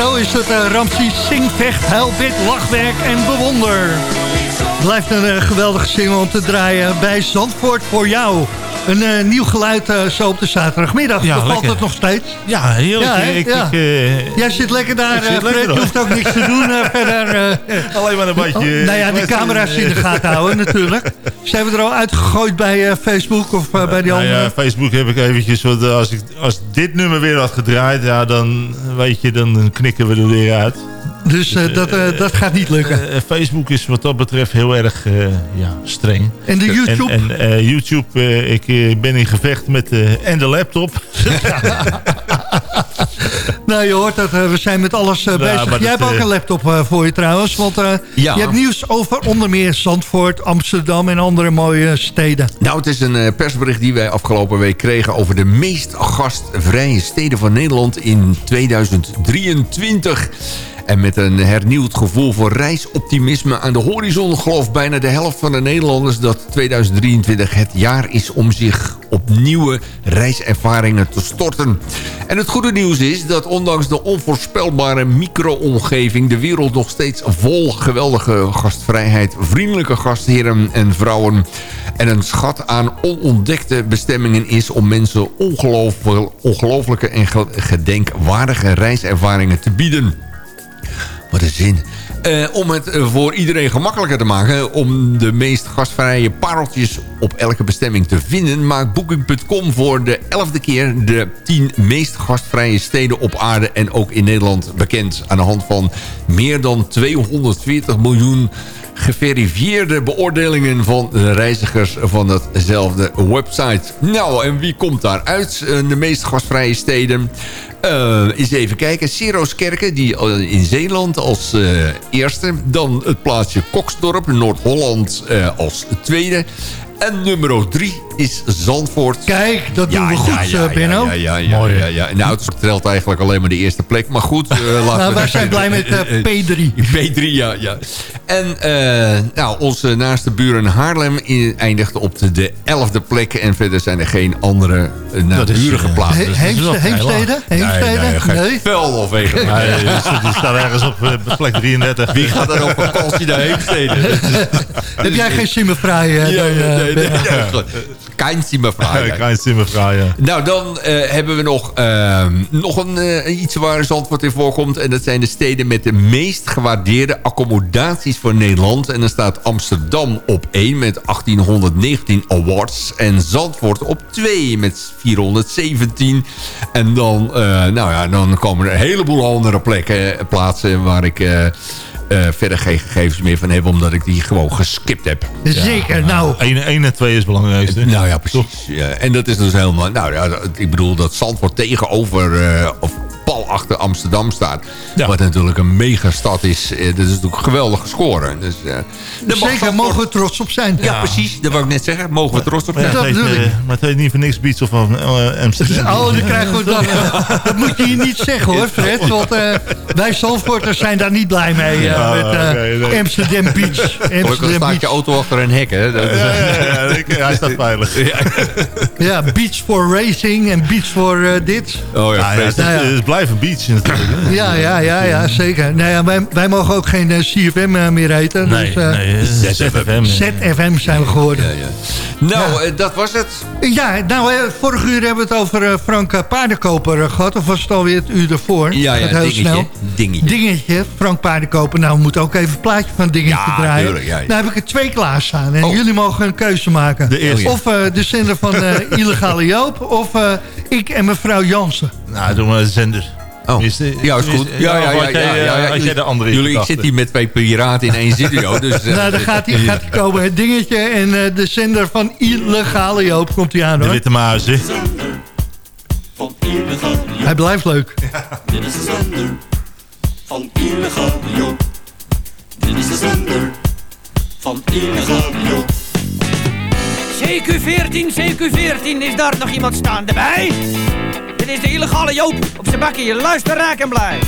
Zo is het uh, Ramses Zingvecht, Huilbit, Lachwerk en Bewonder. Blijft een eh, geweldige single om te draaien bij Zandvoort voor jou. Een eh, nieuw geluid zo op de zaterdagmiddag. Ja, Bevalt lekker. het nog steeds? Ja, heerlijk. Ja, ik, Ja. ik, Jij zit lekker daar, zit lekker. Je hoeft ook niks te doen verder. Alleen maar een beetje... Oh, nou ja, die eh, camera's in de gaten houden natuurlijk. Zijn we er al uitgegooid bij Facebook of bij die Nou andere? ja, Facebook heb ik eventjes, want als, ik, als dit nummer weer had gedraaid, ja, dan weet je, dan knikken we er weer uit. Dus eh, dat, eh, dat gaat niet lukken. Eh, Facebook is wat dat betreft heel erg eh, ja, streng. En de YouTube? En, en eh, YouTube, eh, ik eh, ben in gevecht met eh, en de laptop. Nou, je hoort dat eh, we zijn met alles eh, bezig. Jij hebt ook eh, een laptop eh, voor je trouwens. Want eh, Ja. je hebt nieuws over onder meer Zandvoort, Amsterdam en andere mooie steden. Nou, het is een eh, persbericht die wij afgelopen week kregen... over de meest gastvrije steden van Nederland in 2023. En met een hernieuwd gevoel voor reisoptimisme aan de horizon... gelooft bijna de helft van de Nederlanders dat 2023 het jaar is... om zich op nieuwe reiservaringen te storten. En het goede nieuws is dat ondanks de onvoorspelbare micro-omgeving... de wereld nog steeds vol geweldige gastvrijheid... vriendelijke gastheren en vrouwen... en een schat aan onontdekte bestemmingen is... om mensen ongelooflijke en gedenkwaardige reiservaringen te bieden. Wat een zin. Eh, om het eh, voor iedereen gemakkelijker te maken... om de meest gastvrije pareltjes op elke bestemming te vinden... maakt Booking.com voor de elfde keer... de 10 meest gastvrije steden op aarde en ook in Nederland bekend... aan de hand van meer dan 240 miljoen geverifieerde beoordelingen van de reizigers van datzelfde website. Nou, en wie komt daaruit? Eh, De meest gastvrije steden. Eh eens even kijken. Seroskerken, die eh, in Zeeland als eh, eerste. Dan het plaatsje Koksdorp, Noord-Holland als tweede. En nummer drie is Zandvoort. Kijk, dat doen we goed, eh, Benno. Ja, ja, ja. ja, ja. Nou, het vertelt eigenlijk alleen maar de eerste plek. Maar goed, eh, laten Nou, we... wij zijn blij met eh, P3. P3, ja. ja. En nou, onze naaste buren Haarlem in- eindigt op de, de 11e plek. En verder zijn er geen andere uh, naburige plaatsen. He- Dus Heemste- Heemstede? Heemstede? Nee, nee. Vel of even. Nee, die staat- die staat ergens op eh, plek 33. Wie gaat er op vakantie naar Heemstede? Heb jij geen eh, nee, nee, nee, ja. Nou, dan eh, hebben we nog, ehm, nog een, eh, iets waar Zandvoort in voorkomt. En dat zijn de steden met de meest gewaardeerde accommodaties voor Nederland. En dan staat Amsterdam op 1 met 1819 awards. En Zandvoort op 2 met 417. En dan, eh, nou ja, dan komen er een heleboel andere plekken, plaatsen waar ik... eh, eh, verder geen gegevens meer van heb, omdat ik die gewoon geskipt heb. Zeker, nou. 1, 1 en 2 is het belangrijkste. Nou ja, precies. Ja, en dat is dus helemaal... Nou ja, ik bedoel dat Zandvoort tegenover... eh, of pal achter Amsterdam staat. Ja. Wat natuurlijk een megastad is. Eh, dat is natuurlijk geweldig gescoren. Dus, eh, Zeker, mogen we trots op zijn. Ja, precies. Dat wou ik net zeggen. Mogen we trots op Maar, ja, zijn. dat heet, bedoel ik. eh, maar het heet niet voor niks Beats of uh, Amsterdam. Oh, dan krijgen we dat. Dat moet je hier niet zeggen hoor, Fred. Want eh, wij Zandvoorters zijn daar niet blij mee eh, Ja, met. Amsterdam Beach. Amsterdam staat je Beach. auto achter een hek, hè? Dat is- Ja, ja, ja, ik- hij staat veilig. Ja, Beach for Racing en Beach for dit. Oh ja, Ja, blijven beach natuurlijk. hè. Ja, ja, ja, ja zeker. Nou ja, wij, wij mogen ook geen eh, CFM eh, meer heten. Nee, dus, eh, nee, ZFM. ZFM zijn we geworden. Ja, ja. Nou, dat was het. Ja, nou, eh, vorig uur hebben we het over Frank Paardenkoper eh, gehad. Of was het alweer het uur ervoor? Ja, ja, heel dingetje. snel. Dingetje. Dingetje, Frank Paardenkoper. Nou, we moeten ook even een plaatje van Dingetje Ja, draaien. tuurlijk, ja, ja. Nou heb ik er twee klaarstaan. En Oh. jullie mogen een keuze maken. De eerste. Of eh, de zender van eh, Illegale Joop. Of eh, ik en mevrouw Jansen. Nou, doe maar de zender. Oh. Ja, is goed. Ja, ja, ja, ja, eh, ja, ja. Had jij de andere Jullie, ik zit hier met twee piraten in één studio. Dus, eh, nou, dan gaat hij gaat komen. Het Dingetje en eh, de zender van Illegale Joop komt hij aan De hoor. witte muizen. Van illegaal Hij blijft leuk. Dit is de zender van illegaal Joop. Dit is de zender van illegaal Joop. CQ14, CQ14, is daar nog iemand staande bij? Dit is de illegale Joop op zijn bakkie. Luister raak en blij.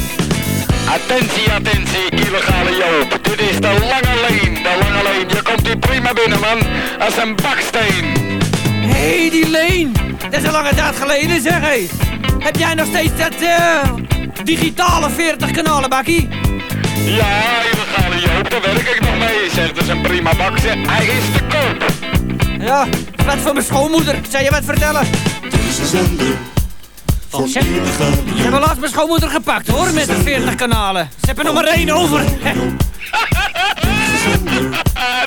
Attentie, attentie, illegale Joop. Dit is de lange leen, de lange leen. Je komt hier prima binnen, man. Als een baksteen. Hé, hey, die Leen. Dat is een lange tijd geleden, zeg hé. Heb jij nog steeds dat eh, digitale 40 kanalen bakkie? Ja, illegale Joop, daar werk ik nog mee. Zegt, dat is een prima bak. zeg. Hij is te koop. Ja, wat voor mijn schoonmoeder. Zou je wat vertellen? Dit is de zender van Ze, hebben laatst mijn schoonmoeder gepakt hoor, met de 40 kanalen. Ze hebben nog maar één over.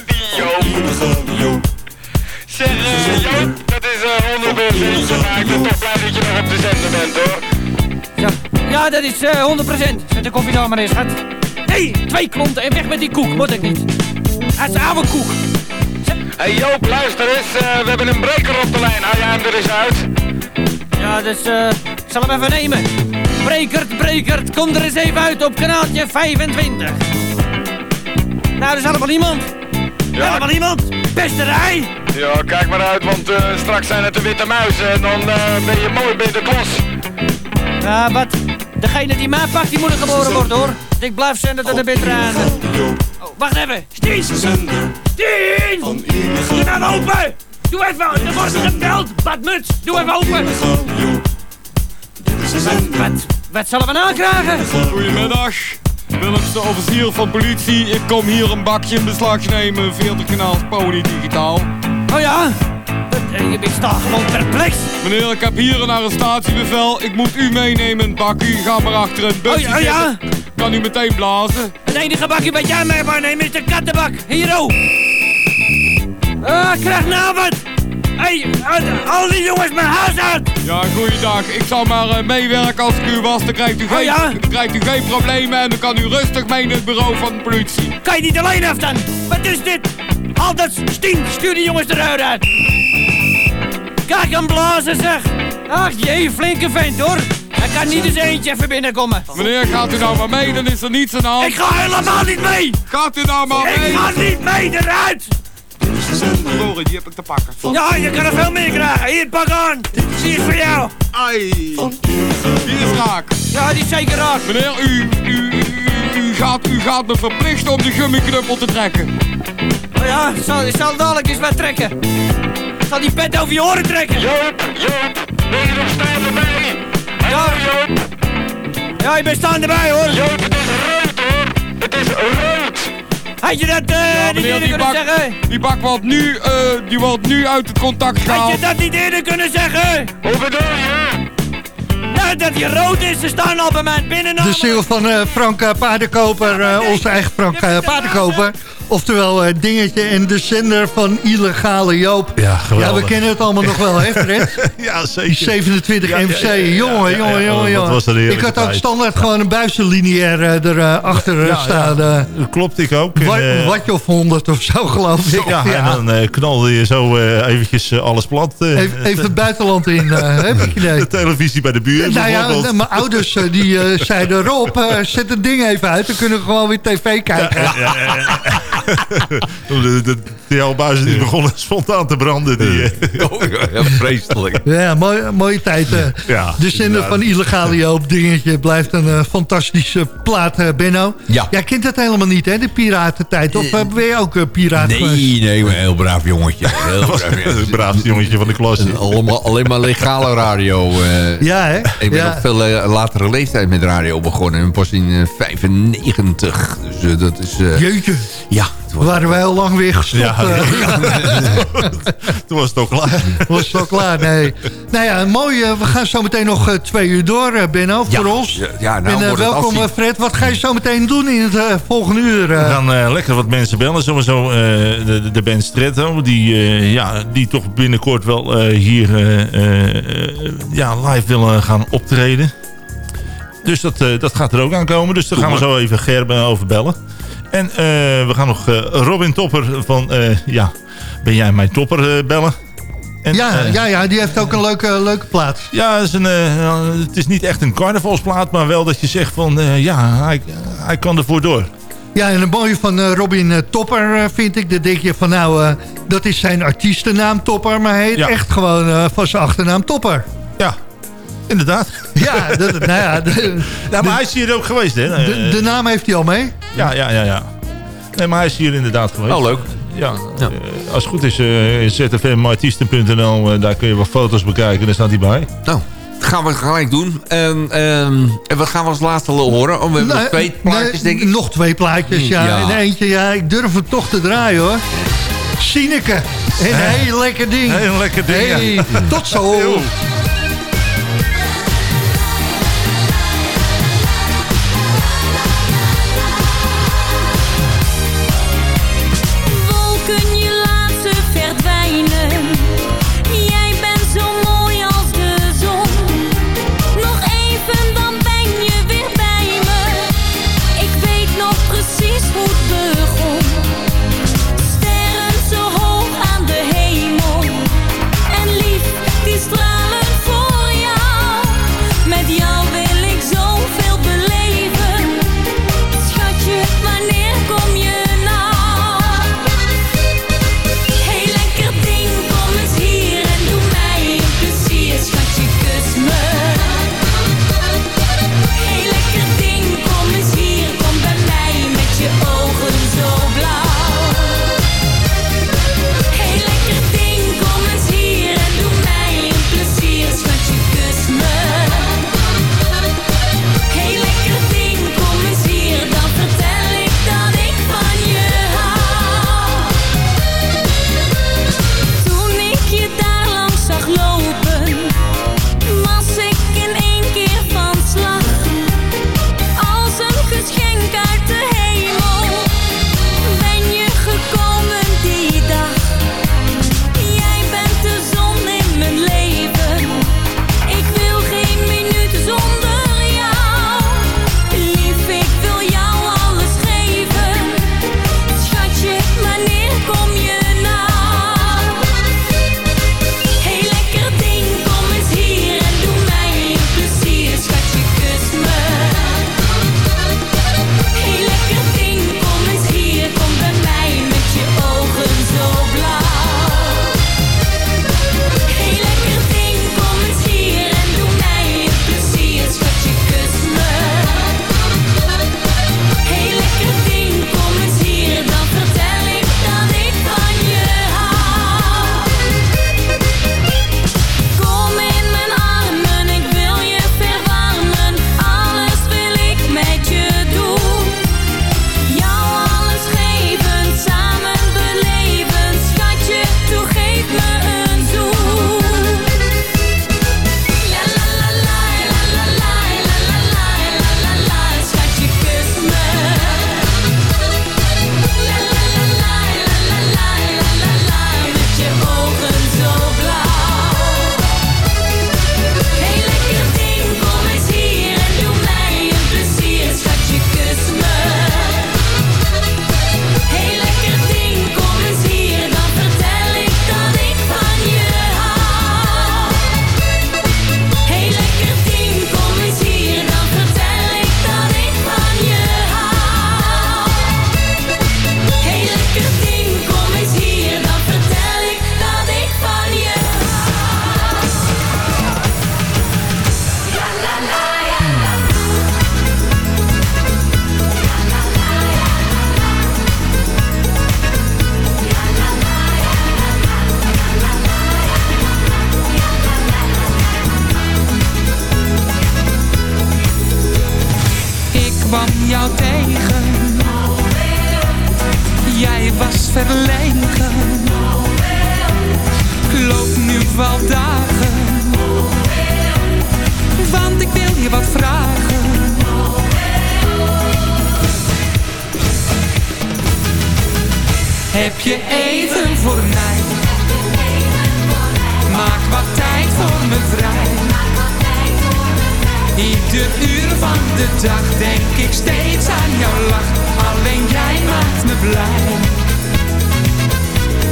Die Joop. illegaal Joop. Zeg, eh, Joop, dat is eh 100 eentje, maar ik ben toch blij dat je nog op de zender bent, hoor. Ja, ja dat is eh 100%. Zet de koffie nou maar eens, schat. Hé, hey, twee klonten en weg met die koek. Moet ik niet. Het is oude koek. Hé hey, Joop, luister eens. eh, we hebben een breker op de lijn. Hou jij hem er eens uit? Ja, dus eh, zal hem even nemen. Brekert, brekert, kom er eens even uit op kanaaltje 25. Nou, er is allemaal iemand. Ja. Allemaal iemand. Beste rij. Ja, kijk maar uit, want eh, straks zijn het de witte muizen en dan eh, ben je mooi bij de klos. Ja, wat? Degene die mij pakt, die moet er geboren worden, hoor. Ik blijf zenden tot de bittere einde. Oh, wacht even. Stien! Stien! van Doe nou open! Doe even, er wordt gebeld. Badmuts, doe even open. Wat? Wat zullen we nou krijgen? Goedemiddag. Willemste officier van politie. Ik kom hier een bakje in beslag nemen. 40 kanaals Pony Digitaal. Oh ja? Wat, eh, Ik sta gewoon perplex. Meneer, ik heb hier een arrestatiebevel. Ik moet u meenemen, bak u. Ga maar achter een Oh busje ja, oh ja? kan u meteen blazen. Het enige bakje wat jij mee mag nemen is de kattenbak. Hier, oh. Ah, ik krijg navond. Hé, hey, al die jongens mijn huis uit. Ja, goeiedag. Ik zal maar eh, meewerken als ik u was. Dan krijgt, u geen, Oh ja? dan krijgt u geen problemen en dan kan u rustig mee naar het bureau van de politie. Kan je niet alleen af dan? Wat is dit? Altijd stien, stuur die jongens eruit uit. Kijk hem blazen zeg. Ach jee, flinke vent hoor. Hij kan niet eens eentje even binnenkomen. Meneer, gaat u nou maar mee, dan is er niets aan de hand. Ik ga helemaal niet mee. Gaat u nou maar mee? Ik ga niet mee eruit. Sorry, die heb ik te pakken. Ja, je kan er veel meer krijgen. Hier, pak aan. Die is voor jou. Ai. Die is raak. Ja, die is zeker raak. Meneer, u, u, u, u, gaat, u gaat me verplichten om die gummiknuppel te trekken. Oh ja, ik zal, ik zal dadelijk eens wat trekken. Ik zal die pet over je oren trekken. Joop, Joop, ben je nog staan erbij? Ja, Joop. Ja, ik ben staan erbij hoor. Joop, het is rood hoor. Het is rood. Had je dat eh Ja, niet meneer, eerder die kunnen bak, zeggen? die bak wordt nu, eh, die wordt nu uit het contact Had gehaald. je dat niet eerder kunnen zeggen? Hoe bedoel je? Nou, dat hij rood is, ze staan al bij mij binnen. De single van eh, Frank eh, Paardenkoper, eh, onze eigen Frank eh, Paardenkoper. Oftewel eh, Dingetje en de zender van Illegale Joop. Ja, geweldig. Ja, we kennen het allemaal nog wel, hè Fred? ja, zeker. Die 27 Ja, ja, MC, ja, ja, jongen, jongen, jongen, jongen. was Ik had ook standaard gewoon een buizenlineair eh, erachter eh, Ja, staan. dat klopt, ik ook. En, Wat, eh, watje of 100 of zo, geloof ik. Ja, en dan knalde je zo eventjes alles plat. Even, even het buitenland in, heb ik idee. De televisie bij de buurt Nou ja, mijn ouders die zeiden... Rob, zet het ding even uit. Dan kunnen we gewoon weer tv kijken. Ja, ja, ja, ja. De Albuizen die begonnen spontaan te branden. Die, eh, Oh, ja, vreselijk. Ja, mooie, mooie tijd. eh. Ja, de zender inderdaad. van Illegale Joop dingetje blijft een eh, fantastische plaat, eh, Benno. Ja. Jij kent het helemaal niet, hè, de piratentijd. Of ben je ook piraat geweest? Nee, nee, maar een heel braaf jongetje. Heel braaf jongetje. het braafste jongetje van de klas. Allemaal, alleen maar legale radio. eh. Ja, hè? Ik ben ja. op veel latere leeftijd met radio begonnen. En pas in eh, 95. Dus dat is... eh, Jeetje, ja, het waren wij al lang weer gestopt. Ja, eh. Toen was het ook klaar. was wel klaar, nee. Nou ja, mooi. eh, we gaan zo meteen nog eh, twee uur door, Benno, voor ons. ja, nou en het welkom, Fred. Wat ga je zo meteen doen in het volgende uur? We gaan lekker wat mensen bellen. Sowieso de, de band Stretto. Die, ja, die toch binnenkort wel hier ja, live willen gaan optreden. Dus dat, dat gaat er ook aankomen. Dus daar gaan we zo even Gerben over bellen. En eh, we gaan nog eh, Robin Topper van... eh, ja, ben jij mijn topper bellen? En, ja, ja, ja, die heeft ook een leuke, leuke plaats. ja, het is, een, het is niet echt een carnavalsplaat, maar wel dat je zegt van ja, hij, hij kan ervoor door. Ja, en een mooie van Robin Topper vind ik. Dan denk je van nou, dat is zijn artiestennaam Topper. Maar hij heet Ja. echt gewoon van zijn achternaam Topper. Ja, inderdaad. Ja, dat, nou ja, de, Ja, maar hij is hier ook geweest, hè? de, de naam heeft hij al mee. Ja, ja, ja, ja. Nee, maar hij is hier inderdaad geweest. Oh, leuk. Ja, eh, als het goed is, eh zfmartiesten.nl, eh, daar kun je wat foto's bekijken, daar staat hij bij. Nou, dat gaan we gelijk doen. En, ehm, en wat gaan we als laatste horen? Oh, we hebben nog twee plaatjes, nee, denk ik. Nog twee plaatjes, ja. Ja. En eentje, ja, ik durf het toch te draaien, hoor. Sineke. Een heel lekker ding. Heel lekker ding, ja. Tot zo.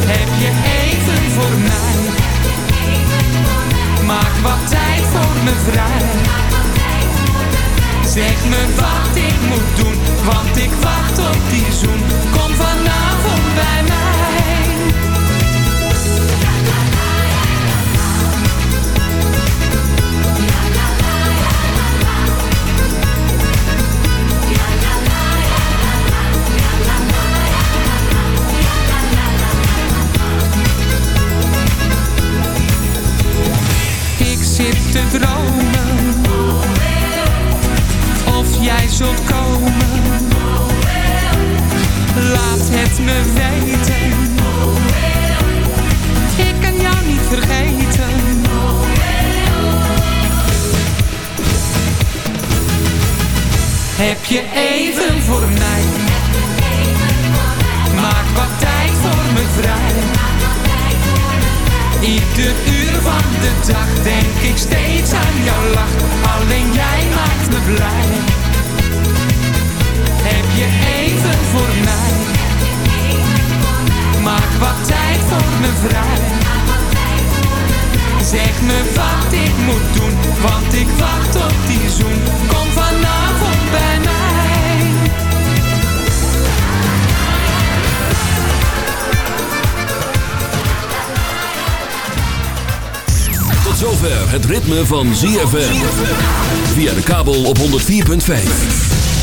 Heb je even voor mij? Maak wat tijd voor me vrij. Zeg me wat ik moet doen, want ik wacht op die zoen. Kom vanavond bij mij. Zult komen. Laat het me weten. Ik kan jou niet vergeten. Heb je even voor mij? Maak wat tijd voor me vrij. Ieder uur van de dag denk ik steeds aan jouw lach. Alleen jij maakt me blij. Heb je even voor mij? Maak wat tijd voor me vrij. Zeg me wat ik moet doen, want ik wacht op die zoen. Kom vanavond bij mij. Tot zover het ritme van ZFM. Via de kabel op 104.5.